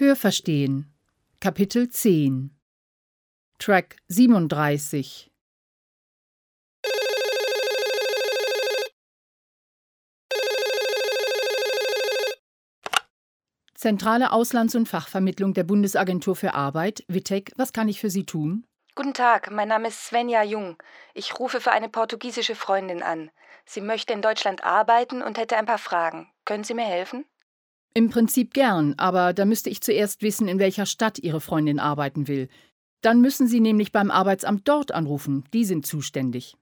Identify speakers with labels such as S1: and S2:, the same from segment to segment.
S1: Hörverstehen Kapitel 10 Track 37 Zentrale Auslands- und Fachvermittlung der Bundesagentur für Arbeit, WITEC, was kann ich für Sie tun?
S2: Guten Tag, mein Name ist Svenja Jung. Ich rufe für eine portugiesische Freundin an. Sie möchte in Deutschland arbeiten und hätte ein paar Fragen. Können Sie mir helfen?
S1: Im Prinzip gern, aber da müsste ich zuerst wissen, in welcher Stadt Ihre Freundin arbeiten will. Dann müssen Sie nämlich beim Arbeitsamt dort anrufen. Die sind zuständig.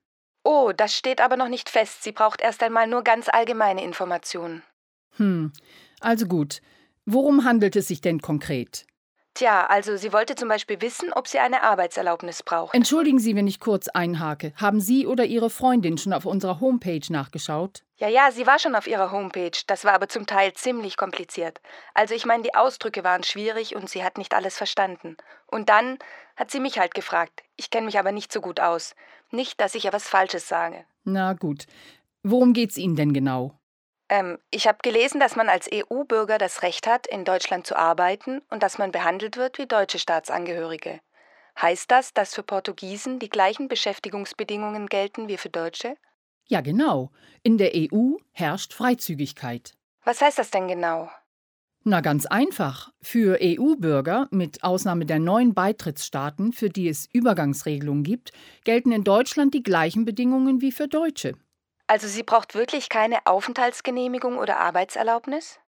S2: Oh, das steht aber noch nicht fest. Sie braucht erst einmal nur ganz allgemeine Informationen.
S1: Hm, also gut. Worum handelt es sich denn konkret?
S2: Tja, also sie wollte zum Beispiel wissen, ob sie eine Arbeitserlaubnis braucht.
S1: Entschuldigen Sie, wenn ich kurz einhake. Haben Sie oder Ihre Freundin schon auf unserer Homepage nachgeschaut?
S2: Ja, ja, sie war schon auf ihrer Homepage. Das war aber zum Teil ziemlich kompliziert. Also ich meine, die Ausdrücke waren schwierig und sie hat nicht alles verstanden. Und dann hat sie mich halt gefragt. Ich kenne mich aber nicht so gut aus. Nicht, dass ich ja was Falsches sage.
S1: Na gut. Worum geht's Ihnen denn genau?
S2: Ähm, ich habe gelesen, dass man als EU-Bürger das Recht hat, in Deutschland zu arbeiten und dass man behandelt wird wie deutsche Staatsangehörige. Heißt das, dass für Portugiesen die gleichen Beschäftigungsbedingungen gelten wie für Deutsche?
S1: Ja, genau. In der EU herrscht Freizügigkeit.
S2: Was heißt das denn genau?
S1: Na ganz einfach. Für EU-Bürger, mit Ausnahme der neuen Beitrittsstaaten, für die es Übergangsregelungen gibt, gelten in Deutschland die gleichen Bedingungen wie für Deutsche.
S2: Also sie braucht wirklich keine Aufenthaltsgenehmigung oder Arbeitserlaubnis?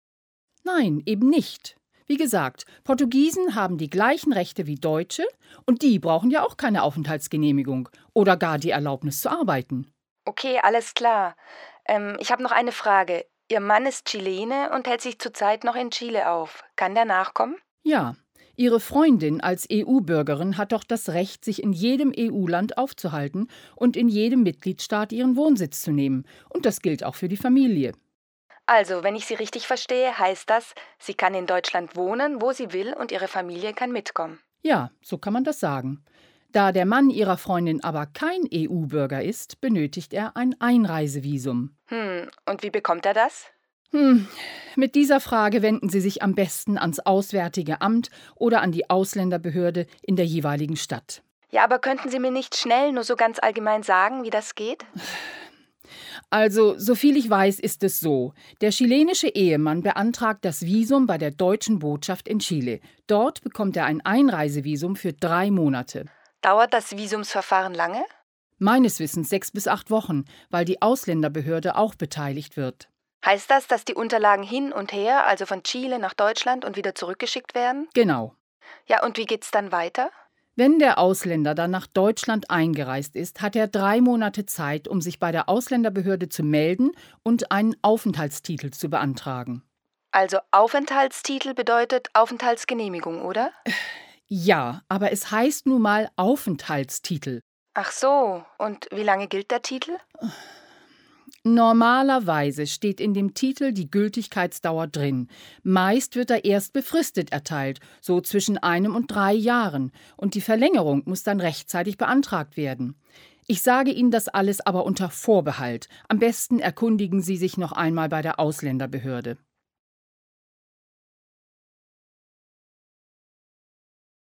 S1: Nein, eben nicht. Wie gesagt, Portugiesen haben die gleichen Rechte wie Deutsche und die brauchen ja auch keine Aufenthaltsgenehmigung oder gar die Erlaubnis zu arbeiten.
S2: Okay, alles klar. Ähm, ich habe noch eine Frage. Ihr Mann ist Chilene und hält sich zurzeit noch in Chile auf. Kann der nachkommen?
S1: Ja, Ihre Freundin als EU-Bürgerin hat doch das Recht, sich in jedem EU-Land aufzuhalten und in jedem Mitgliedstaat ihren Wohnsitz zu nehmen. Und das gilt auch für die Familie.
S2: Also, wenn ich Sie richtig verstehe, heißt das, sie kann in Deutschland wohnen, wo sie will, und ihre Familie kann mitkommen.
S1: Ja, so kann man das sagen. Da der Mann ihrer Freundin aber kein EU-Bürger ist, benötigt er ein Einreisevisum.
S2: Hm, und wie bekommt er das?
S1: Hm, mit dieser Frage wenden Sie sich am besten ans Auswärtige Amt oder an die Ausländerbehörde in der jeweiligen Stadt.
S2: Ja, aber könnten Sie mir nicht schnell nur so ganz allgemein sagen, wie das geht?
S1: Also, soviel ich weiß, ist es so. Der chilenische Ehemann beantragt das Visum bei der deutschen Botschaft in Chile. Dort bekommt er ein Einreisevisum für drei Monate.
S2: Dauert das Visumsverfahren lange?
S1: Meines Wissens sechs bis acht Wochen, weil die Ausländerbehörde auch beteiligt wird.
S2: Heißt das, dass die Unterlagen hin und her, also von Chile nach Deutschland und wieder zurückgeschickt werden?
S1: Genau.
S2: Ja, und wie geht's dann weiter?
S1: Wenn der Ausländer dann nach Deutschland eingereist ist, hat er drei Monate Zeit, um sich bei der Ausländerbehörde zu melden und einen Aufenthaltstitel zu beantragen.
S2: Also Aufenthaltstitel bedeutet Aufenthaltsgenehmigung, oder?
S1: Ja, aber es heißt nun mal Aufenthaltstitel.
S2: Ach so, und wie lange gilt der Titel?
S1: Normalerweise steht in dem Titel die Gültigkeitsdauer drin. Meist wird er erst befristet erteilt, so zwischen einem und drei Jahren, und die Verlängerung muss dann rechtzeitig beantragt werden. Ich sage Ihnen das alles aber unter Vorbehalt. Am besten erkundigen Sie sich noch einmal bei der Ausländerbehörde.